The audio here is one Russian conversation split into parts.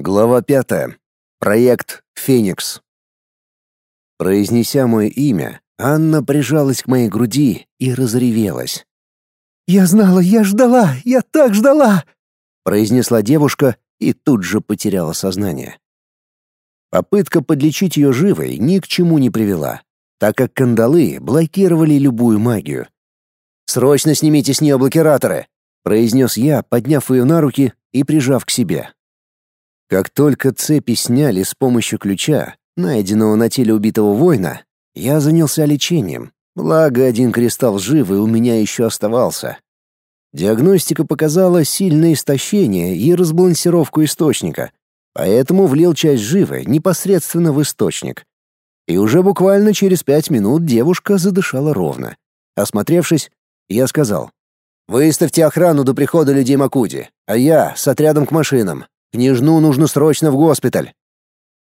Глава пятая. Проект «Феникс». Произнеся мое имя, Анна прижалась к моей груди и разревелась. «Я знала, я ждала, я так ждала!» произнесла девушка и тут же потеряла сознание. Попытка подлечить ее живой ни к чему не привела, так как кандалы блокировали любую магию. «Срочно снимите с нее блокираторы!» произнес я, подняв ее на руки и прижав к себе. Как только цепи сняли с помощью ключа, найденного на теле убитого воина, я занялся лечением. Благо, один кристалл живый у меня еще оставался. Диагностика показала сильное истощение и разбалансировку источника, поэтому влил часть живы непосредственно в источник. И уже буквально через пять минут девушка задышала ровно. Осмотревшись, я сказал, «Выставьте охрану до прихода людей Макуди, а я с отрядом к машинам. Княжну нужно срочно в госпиталь.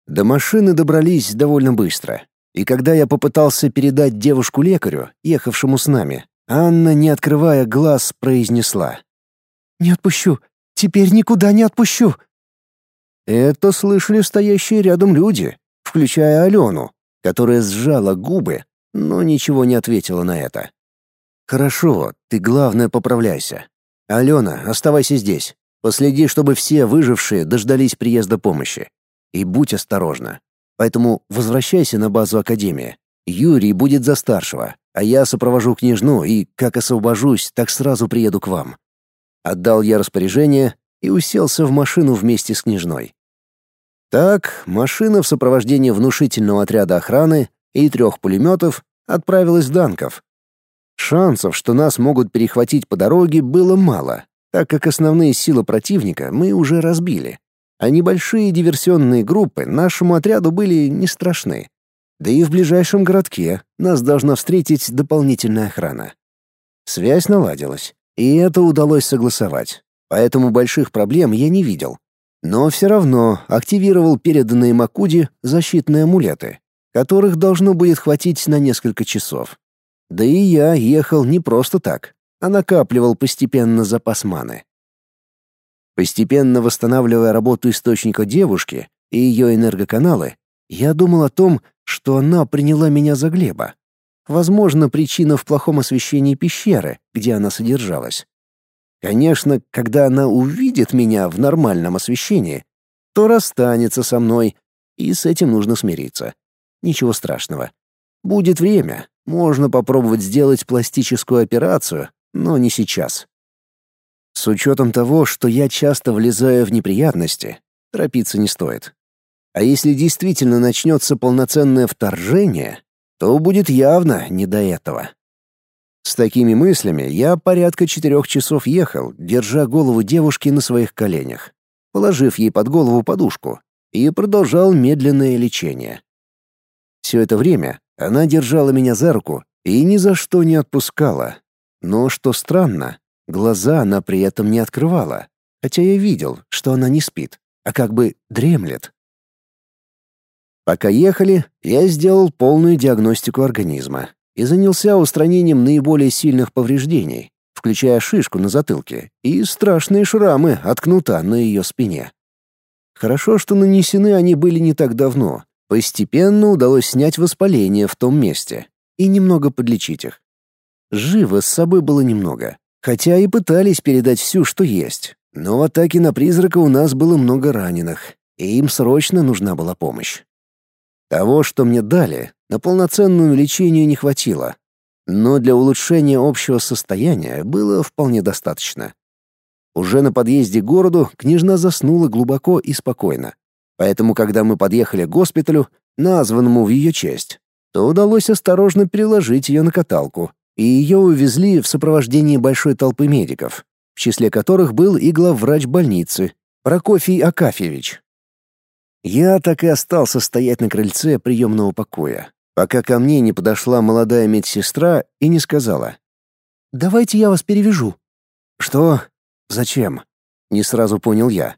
До машины добрались довольно быстро. И когда я попытался передать девушку лекарю, ехавшему с нами, Анна, не открывая глаз, произнесла: "Не отпущу. Теперь никуда не отпущу". Это слышали стоящие рядом люди, включая Алену, которая сжала губы, но ничего не ответила на это. Хорошо, ты главное поправляйся. Алена, оставайся здесь. Последи, чтобы все выжившие дождались приезда помощи. И будь осторожна. Поэтому возвращайся на базу Академии. Юрий будет за старшего, а я сопровожу княжну и, как освобожусь, так сразу приеду к вам». Отдал я распоряжение и уселся в машину вместе с княжной. Так, машина в сопровождении внушительного отряда охраны и трех пулеметов отправилась в Данков. Шансов, что нас могут перехватить по дороге, было мало, так как основные силы противника мы уже разбили, а небольшие диверсионные группы нашему отряду были не страшны. Да и в ближайшем городке нас должна встретить дополнительная охрана. Связь наладилась, и это удалось согласовать, поэтому больших проблем я не видел. Но все равно активировал переданные Макуди защитные амулеты, которых должно будет хватить на несколько часов. Да и я ехал не просто так а накапливал постепенно запас маны. Постепенно восстанавливая работу источника девушки и ее энергоканалы, я думал о том, что она приняла меня за Глеба. Возможно, причина в плохом освещении пещеры, где она содержалась. Конечно, когда она увидит меня в нормальном освещении, то расстанется со мной, и с этим нужно смириться. Ничего страшного. Будет время, можно попробовать сделать пластическую операцию, но не сейчас. С учетом того, что я часто влезаю в неприятности, торопиться не стоит. А если действительно начнется полноценное вторжение, то будет явно не до этого. С такими мыслями я порядка четырех часов ехал, держа голову девушки на своих коленях, положив ей под голову подушку, и продолжал медленное лечение. Все это время она держала меня за руку и ни за что не отпускала, но, что странно, глаза она при этом не открывала, хотя я видел, что она не спит, а как бы дремлет. Пока ехали, я сделал полную диагностику организма и занялся устранением наиболее сильных повреждений, включая шишку на затылке и страшные шрамы от кнута на ее спине. Хорошо, что нанесены они были не так давно. Постепенно удалось снять воспаление в том месте и немного подлечить их. Живо с собой было немного, хотя и пытались передать всю, что есть. Но в атаке на призрака у нас было много раненых, и им срочно нужна была помощь. Того, что мне дали, на полноценное лечение не хватило, но для улучшения общего состояния было вполне достаточно. Уже на подъезде к городу княжна заснула глубоко и спокойно. Поэтому, когда мы подъехали к госпиталю, названному в ее честь, то удалось осторожно переложить ее на каталку и ее увезли в сопровождении большой толпы медиков, в числе которых был и главврач больницы Прокофий Акафьевич. Я так и остался стоять на крыльце приемного покоя, пока ко мне не подошла молодая медсестра и не сказала. «Давайте я вас перевяжу». «Что? Зачем?» — не сразу понял я.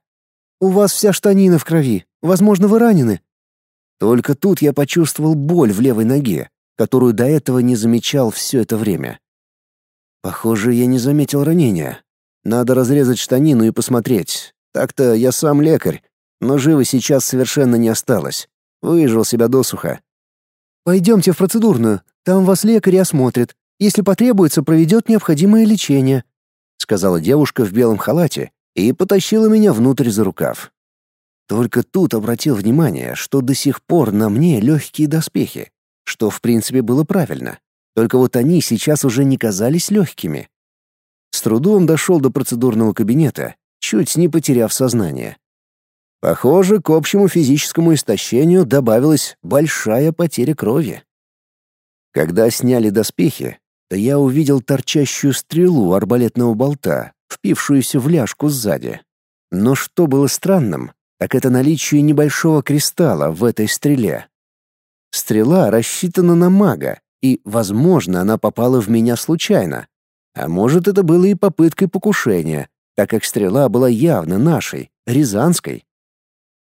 «У вас вся штанина в крови. Возможно, вы ранены». Только тут я почувствовал боль в левой ноге, которую до этого не замечал все это время. Похоже, я не заметил ранения. Надо разрезать штанину и посмотреть. Так-то я сам лекарь, но живо сейчас совершенно не осталось. Выжил себя досуха. «Пойдемте в процедурную, там вас лекарь осмотрит. Если потребуется, проведет необходимое лечение», — сказала девушка в белом халате и потащила меня внутрь за рукав. Только тут обратил внимание, что до сих пор на мне легкие доспехи, что в принципе было правильно. Только вот они сейчас уже не казались легкими. С трудом дошел до процедурного кабинета, чуть не потеряв сознание. Похоже, к общему физическому истощению добавилась большая потеря крови. Когда сняли доспехи, то я увидел торчащую стрелу арбалетного болта, впившуюся в ляжку сзади. Но что было странным, так это наличие небольшого кристалла в этой стреле. Стрела рассчитана на мага, и, возможно, она попала в меня случайно. А может, это было и попыткой покушения, так как стрела была явно нашей, рязанской.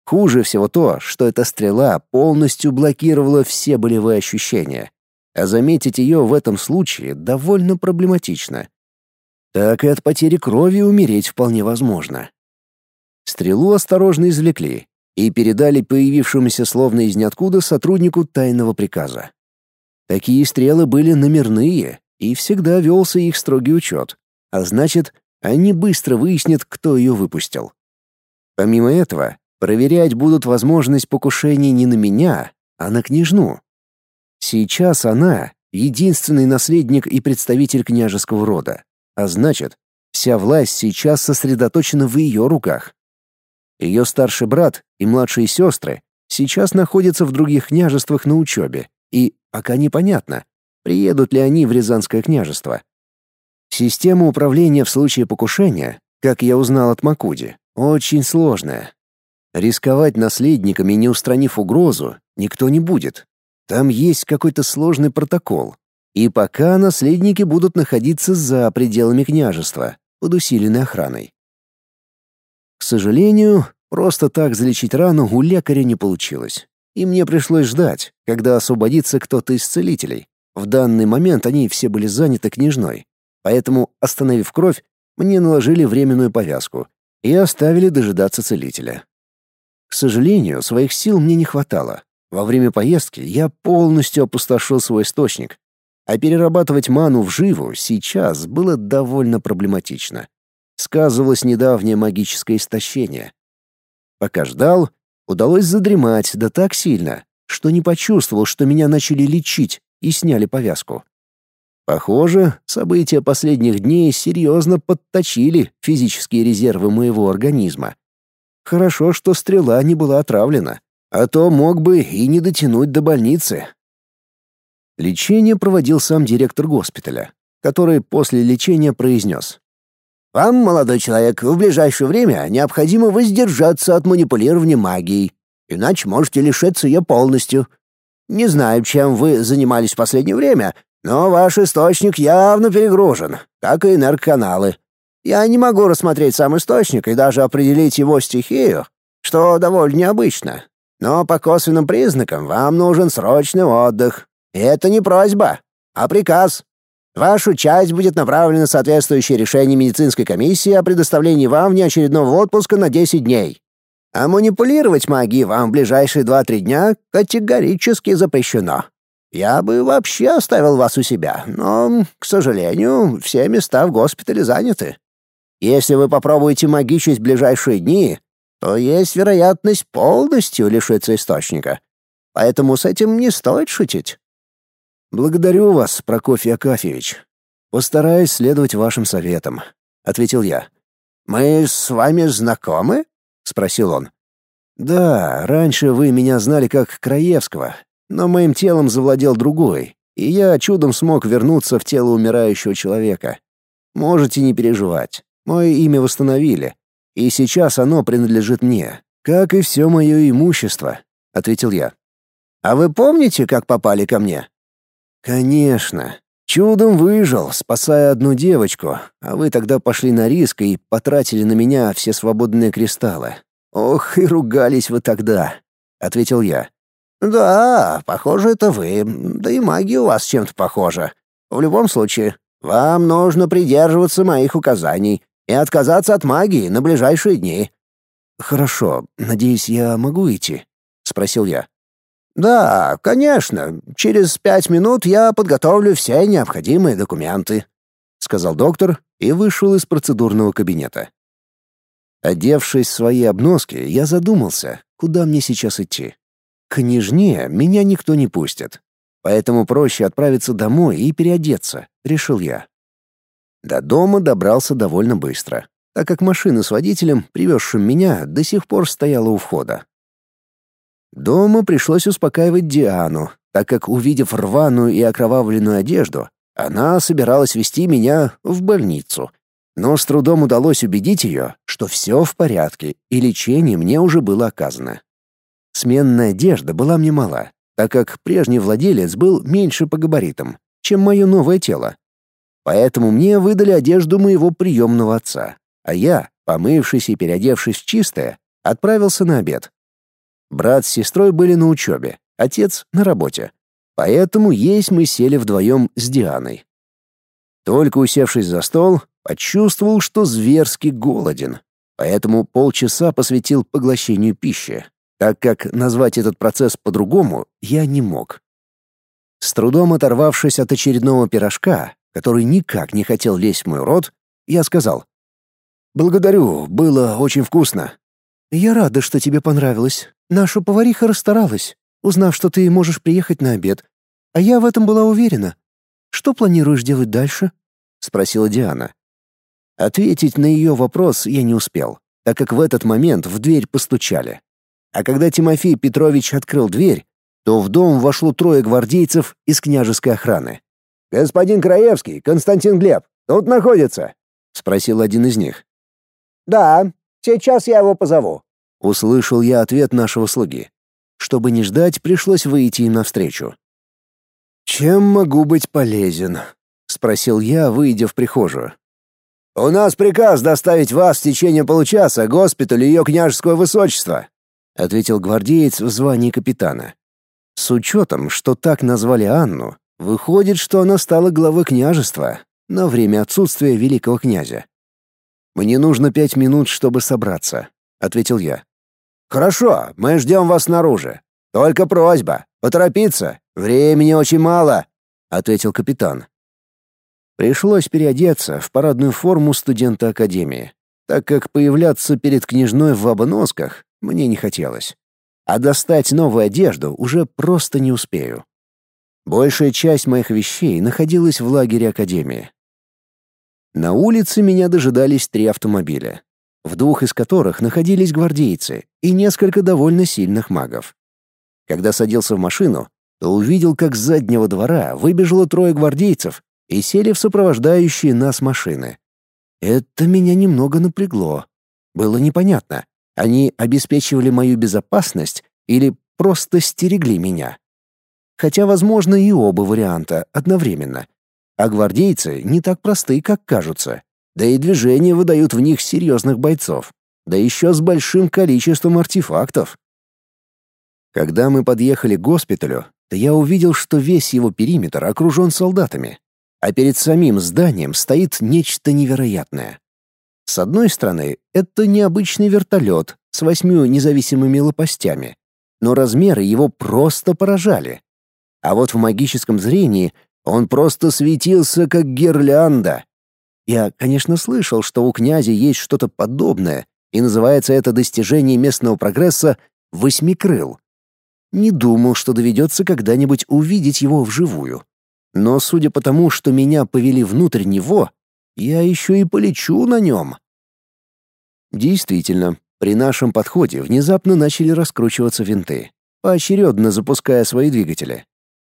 Хуже всего то, что эта стрела полностью блокировала все болевые ощущения, а заметить ее в этом случае довольно проблематично. Так и от потери крови умереть вполне возможно. Стрелу осторожно извлекли и передали появившемуся словно из ниоткуда сотруднику тайного приказа. Такие стрелы были номерные, и всегда велся их строгий учет, а значит, они быстро выяснят, кто ее выпустил. Помимо этого, проверять будут возможность покушения не на меня, а на княжну. Сейчас она — единственный наследник и представитель княжеского рода, а значит, вся власть сейчас сосредоточена в ее руках. Ее старший брат и младшие сестры сейчас находятся в других княжествах на учебе, и пока непонятно, приедут ли они в Рязанское княжество. Система управления в случае покушения, как я узнал от Макуди, очень сложная. Рисковать наследниками, не устранив угрозу, никто не будет. Там есть какой-то сложный протокол. И пока наследники будут находиться за пределами княжества, под усиленной охраной. К сожалению, просто так залечить рану у лекаря не получилось. И мне пришлось ждать, когда освободится кто-то из целителей. В данный момент они все были заняты княжной. Поэтому, остановив кровь, мне наложили временную повязку и оставили дожидаться целителя. К сожалению, своих сил мне не хватало. Во время поездки я полностью опустошил свой источник, а перерабатывать ману в живу сейчас было довольно проблематично сказывалось недавнее магическое истощение. Пока ждал, удалось задремать, да так сильно, что не почувствовал, что меня начали лечить и сняли повязку. Похоже, события последних дней серьезно подточили физические резервы моего организма. Хорошо, что стрела не была отравлена, а то мог бы и не дотянуть до больницы. Лечение проводил сам директор госпиталя, который после лечения произнес. Вам, молодой человек, в ближайшее время необходимо воздержаться от манипулирования магией, иначе можете лишиться ее полностью. Не знаю, чем вы занимались в последнее время, но ваш источник явно перегружен, как и энергоканалы. Я не могу рассмотреть сам источник и даже определить его стихию, что довольно необычно. Но по косвенным признакам вам нужен срочный отдых. И это не просьба, а приказ вашу часть будет направлено соответствующее решение медицинской комиссии о предоставлении вам внеочередного отпуска на 10 дней. А манипулировать магией вам в ближайшие 2-3 дня категорически запрещено. Я бы вообще оставил вас у себя, но, к сожалению, все места в госпитале заняты. Если вы попробуете магичить в ближайшие дни, то есть вероятность полностью лишиться источника. Поэтому с этим не стоит шутить. «Благодарю вас, Прокофий Акафьевич. Постараюсь следовать вашим советам», — ответил я. «Мы с вами знакомы?» — спросил он. «Да, раньше вы меня знали как Краевского, но моим телом завладел другой, и я чудом смог вернуться в тело умирающего человека. Можете не переживать, мое имя восстановили, и сейчас оно принадлежит мне, как и все мое имущество», — ответил я. «А вы помните, как попали ко мне?» Конечно. Чудом выжил, спасая одну девочку, а вы тогда пошли на риск и потратили на меня все свободные кристаллы. Ох, и ругались вы тогда, ответил я. Да, похоже, это вы. Да и магия у вас чем-то похожа. В любом случае, вам нужно придерживаться моих указаний и отказаться от магии на ближайшие дни. «Хорошо, надеюсь, я могу идти?» — спросил я. «Да, конечно. Через пять минут я подготовлю все необходимые документы», — сказал доктор и вышел из процедурного кабинета. Одевшись в свои обноски, я задумался, куда мне сейчас идти. К княжне меня никто не пустит, поэтому проще отправиться домой и переодеться, решил я. До дома добрался довольно быстро, так как машина с водителем, привезшим меня, до сих пор стояла у входа. Дома пришлось успокаивать Диану, так как, увидев рваную и окровавленную одежду, она собиралась вести меня в больницу. Но с трудом удалось убедить ее, что все в порядке и лечение мне уже было оказано. Сменная одежда была мне мала, так как прежний владелец был меньше по габаритам, чем мое новое тело. Поэтому мне выдали одежду моего приемного отца, а я, помывшись и переодевшись в чистое, отправился на обед. Брат с сестрой были на учебе, отец — на работе. Поэтому есть мы сели вдвоем с Дианой. Только усевшись за стол, почувствовал, что зверски голоден. Поэтому полчаса посвятил поглощению пищи, так как назвать этот процесс по-другому я не мог. С трудом оторвавшись от очередного пирожка, который никак не хотел лезть в мой рот, я сказал «Благодарю, было очень вкусно». «Я рада, что тебе понравилось. Наша повариха расстаралась, узнав, что ты можешь приехать на обед. А я в этом была уверена. Что планируешь делать дальше?» — спросила Диана. Ответить на ее вопрос я не успел, так как в этот момент в дверь постучали. А когда Тимофей Петрович открыл дверь, то в дом вошло трое гвардейцев из княжеской охраны. «Господин Краевский, Константин Глеб, тут находится?» — спросил один из них. «Да, сейчас я его позову», Услышал я ответ нашего слуги. Чтобы не ждать, пришлось выйти им навстречу. «Чем могу быть полезен?» — спросил я, выйдя в прихожую. «У нас приказ доставить вас в течение получаса к госпиталю ее княжеского высочества», — ответил гвардеец в звании капитана. С учетом, что так назвали Анну, выходит, что она стала главой княжества на время отсутствия великого князя. Мне нужно пять минут, чтобы собраться. — ответил я. «Хорошо, мы ждем вас снаружи. Только просьба, поторопиться, времени очень мало», — ответил капитан. Пришлось переодеться в парадную форму студента академии, так как появляться перед княжной в обносках мне не хотелось. А достать новую одежду уже просто не успею. Большая часть моих вещей находилась в лагере академии. На улице меня дожидались три автомобиля в двух из которых находились гвардейцы и несколько довольно сильных магов. Когда садился в машину, то увидел, как с заднего двора выбежало трое гвардейцев и сели в сопровождающие нас машины. Это меня немного напрягло. Было непонятно, они обеспечивали мою безопасность или просто стерегли меня. Хотя, возможно, и оба варианта одновременно. А гвардейцы не так просты, как кажутся. Да и движения выдают в них серьезных бойцов. Да еще с большим количеством артефактов. Когда мы подъехали к госпиталю, то я увидел, что весь его периметр окружен солдатами, а перед самим зданием стоит нечто невероятное. С одной стороны, это необычный вертолет с восьмью независимыми лопастями, но размеры его просто поражали. А вот в магическом зрении он просто светился как гирлянда, я, конечно, слышал, что у князя есть что-то подобное, и называется это достижение местного прогресса «восьмикрыл». Не думал, что доведется когда-нибудь увидеть его вживую. Но судя по тому, что меня повели внутрь него, я еще и полечу на нем. Действительно, при нашем подходе внезапно начали раскручиваться винты, поочередно запуская свои двигатели.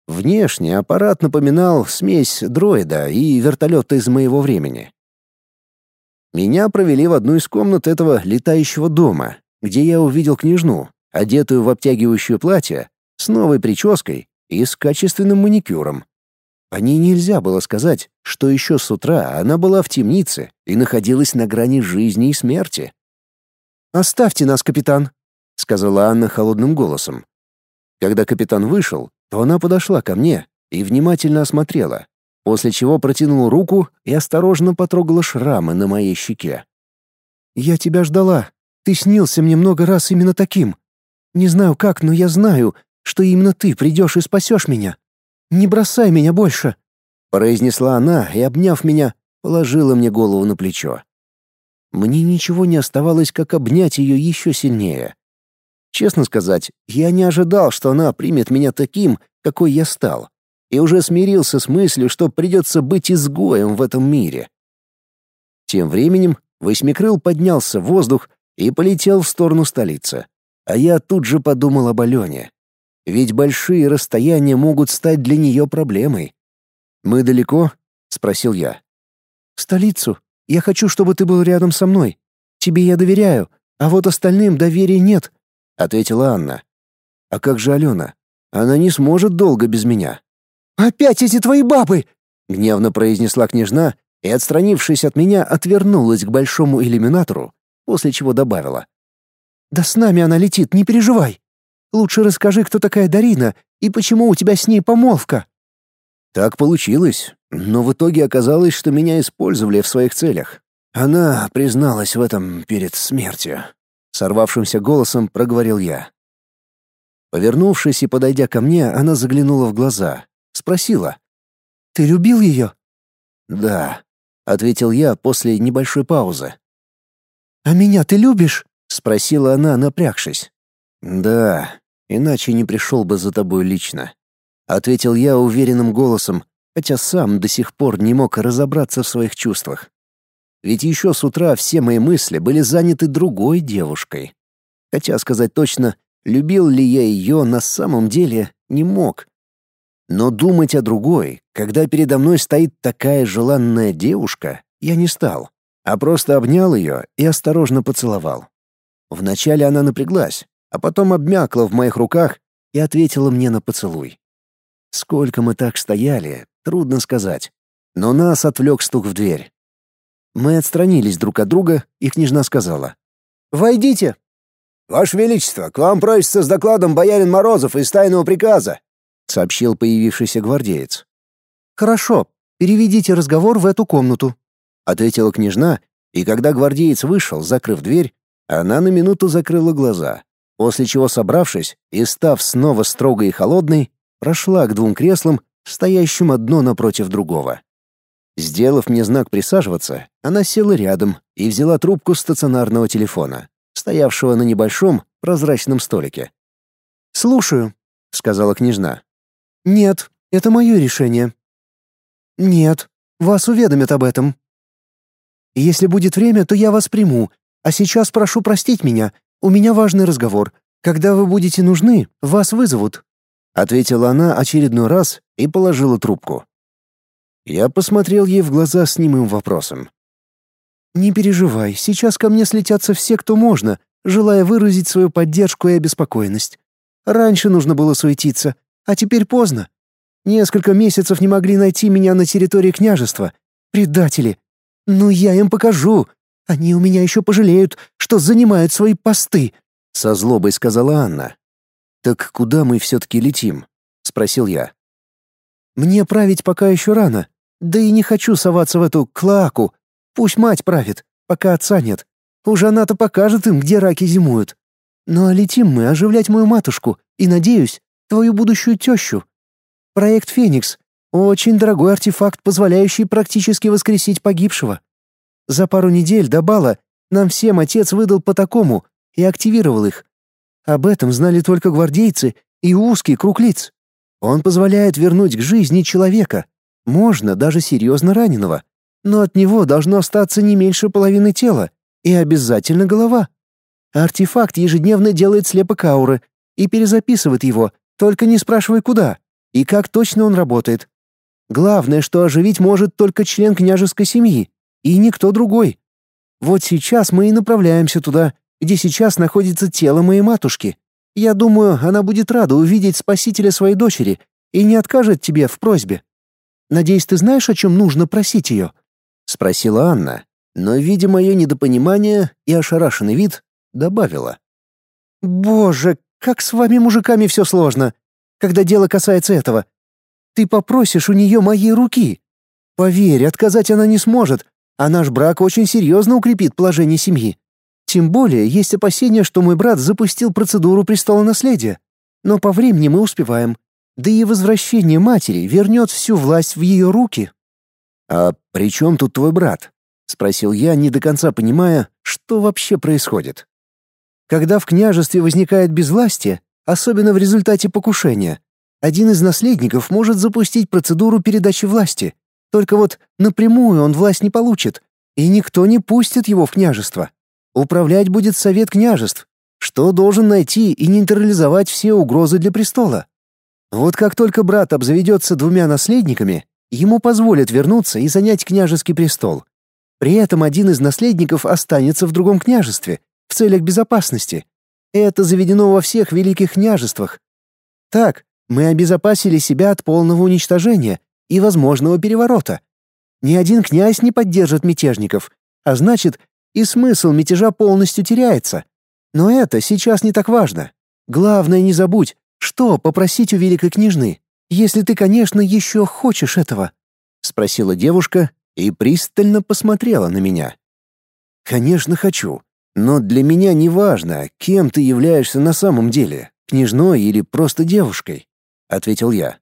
Внешне аппарат напоминал смесь дроида и вертолета из моего времени. Меня провели в одну из комнат этого летающего дома, где я увидел княжну, одетую в обтягивающее платье, с новой прической и с качественным маникюром. По ней нельзя было сказать, что еще с утра она была в темнице и находилась на грани жизни и смерти. «Оставьте нас, капитан», — сказала Анна холодным голосом. Когда капитан вышел, то она подошла ко мне и внимательно осмотрела, после чего протянула руку и осторожно потрогала шрамы на моей щеке. «Я тебя ждала. Ты снился мне много раз именно таким. Не знаю как, но я знаю, что именно ты придешь и спасешь меня. Не бросай меня больше», — произнесла она и, обняв меня, положила мне голову на плечо. Мне ничего не оставалось, как обнять ее еще сильнее. Честно сказать, я не ожидал, что она примет меня таким, какой я стал, и уже смирился с мыслью, что придется быть изгоем в этом мире. Тем временем Восьмикрыл поднялся в воздух и полетел в сторону столицы. А я тут же подумал об Алене. Ведь большие расстояния могут стать для нее проблемой. «Мы далеко?» — спросил я. «В столицу. Я хочу, чтобы ты был рядом со мной. Тебе я доверяю, а вот остальным доверия нет», — ответила Анна. «А как же Алена? Она не сможет долго без меня». «Опять эти твои бабы!» — гневно произнесла княжна и, отстранившись от меня, отвернулась к большому иллюминатору, после чего добавила. «Да с нами она летит, не переживай. Лучше расскажи, кто такая Дарина и почему у тебя с ней помолвка». Так получилось, но в итоге оказалось, что меня использовали в своих целях. Она призналась в этом перед смертью. Сорвавшимся голосом проговорил я. Повернувшись и подойдя ко мне, она заглянула в глаза. Спросила. «Ты любил ее?» «Да», — ответил я после небольшой паузы. «А меня ты любишь?» — спросила она, напрягшись. «Да, иначе не пришел бы за тобой лично», — ответил я уверенным голосом, хотя сам до сих пор не мог разобраться в своих чувствах. Ведь еще с утра все мои мысли были заняты другой девушкой. Хотя сказать точно, любил ли я ее на самом деле, не мог. Но думать о другой, когда передо мной стоит такая желанная девушка, я не стал, а просто обнял ее и осторожно поцеловал. Вначале она напряглась, а потом обмякла в моих руках и ответила мне на поцелуй. Сколько мы так стояли, трудно сказать. Но нас отвлек стук в дверь. Мы отстранились друг от друга, и княжна сказала. «Войдите!» «Ваше Величество, к вам просится с докладом боярин Морозов из тайного приказа», — сообщил появившийся гвардеец. «Хорошо, переведите разговор в эту комнату», — ответила княжна, и когда гвардеец вышел, закрыв дверь, она на минуту закрыла глаза, после чего, собравшись и став снова строгой и холодной, прошла к двум креслам, стоящим одно напротив другого. Сделав мне знак присаживаться, она села рядом и взяла трубку стационарного телефона, стоявшего на небольшом прозрачном столике. «Слушаю», — сказала княжна. «Нет, это мое решение». «Нет, вас уведомят об этом». «Если будет время, то я вас приму, а сейчас прошу простить меня, у меня важный разговор. Когда вы будете нужны, вас вызовут», — ответила она очередной раз и положила трубку. Я посмотрел ей в глаза с немым вопросом. «Не переживай, сейчас ко мне слетятся все, кто можно, желая выразить свою поддержку и обеспокоенность. Раньше нужно было суетиться, а теперь поздно. Несколько месяцев не могли найти меня на территории княжества. Предатели. Ну я им покажу. Они у меня еще пожалеют, что занимают свои посты», — со злобой сказала Анна. «Так куда мы все-таки летим?» — спросил я. «Мне править пока еще рано. Да и не хочу соваться в эту клаку. Пусть мать правит, пока отца нет. Уже она-то покажет им, где раки зимуют. Ну а летим мы оживлять мою матушку и, надеюсь, твою будущую тещу. Проект «Феникс» — очень дорогой артефакт, позволяющий практически воскресить погибшего. За пару недель до бала нам всем отец выдал по такому и активировал их. Об этом знали только гвардейцы и узкий круг лиц. Он позволяет вернуть к жизни человека, можно даже серьезно раненого, но от него должно остаться не меньше половины тела и обязательно голова. Артефакт ежедневно делает слепок ауры и перезаписывает его, только не спрашивай куда и как точно он работает. Главное, что оживить может только член княжеской семьи и никто другой. Вот сейчас мы и направляемся туда, где сейчас находится тело моей матушки. Я думаю, она будет рада увидеть спасителя своей дочери и не откажет тебе в просьбе. Надеюсь, ты знаешь, о чем нужно просить ее?» — спросила Анна, но, видя мое недопонимание и ошарашенный вид, добавила. «Боже, как с вами, мужиками, все сложно, когда дело касается этого. Ты попросишь у нее моей руки. Поверь, отказать она не сможет, а наш брак очень серьезно укрепит положение семьи. Тем более есть опасения, что мой брат запустил процедуру престола наследия. Но по времени мы успеваем. Да и возвращение матери вернет всю власть в ее руки». «А при чем тут твой брат?» — спросил я, не до конца понимая, что вообще происходит. Когда в княжестве возникает безвластие, особенно в результате покушения, один из наследников может запустить процедуру передачи власти. Только вот напрямую он власть не получит, и никто не пустит его в княжество. Управлять будет совет княжеств, что должен найти и нейтрализовать все угрозы для престола. Вот как только брат обзаведется двумя наследниками, ему позволят вернуться и занять княжеский престол. При этом один из наследников останется в другом княжестве в целях безопасности. Это заведено во всех великих княжествах. Так, мы обезопасили себя от полного уничтожения и возможного переворота. Ни один князь не поддержит мятежников, а значит, и смысл мятежа полностью теряется. Но это сейчас не так важно. Главное, не забудь, что попросить у великой княжны, если ты, конечно, еще хочешь этого?» — спросила девушка и пристально посмотрела на меня. «Конечно хочу, но для меня не важно, кем ты являешься на самом деле, княжной или просто девушкой», — ответил я.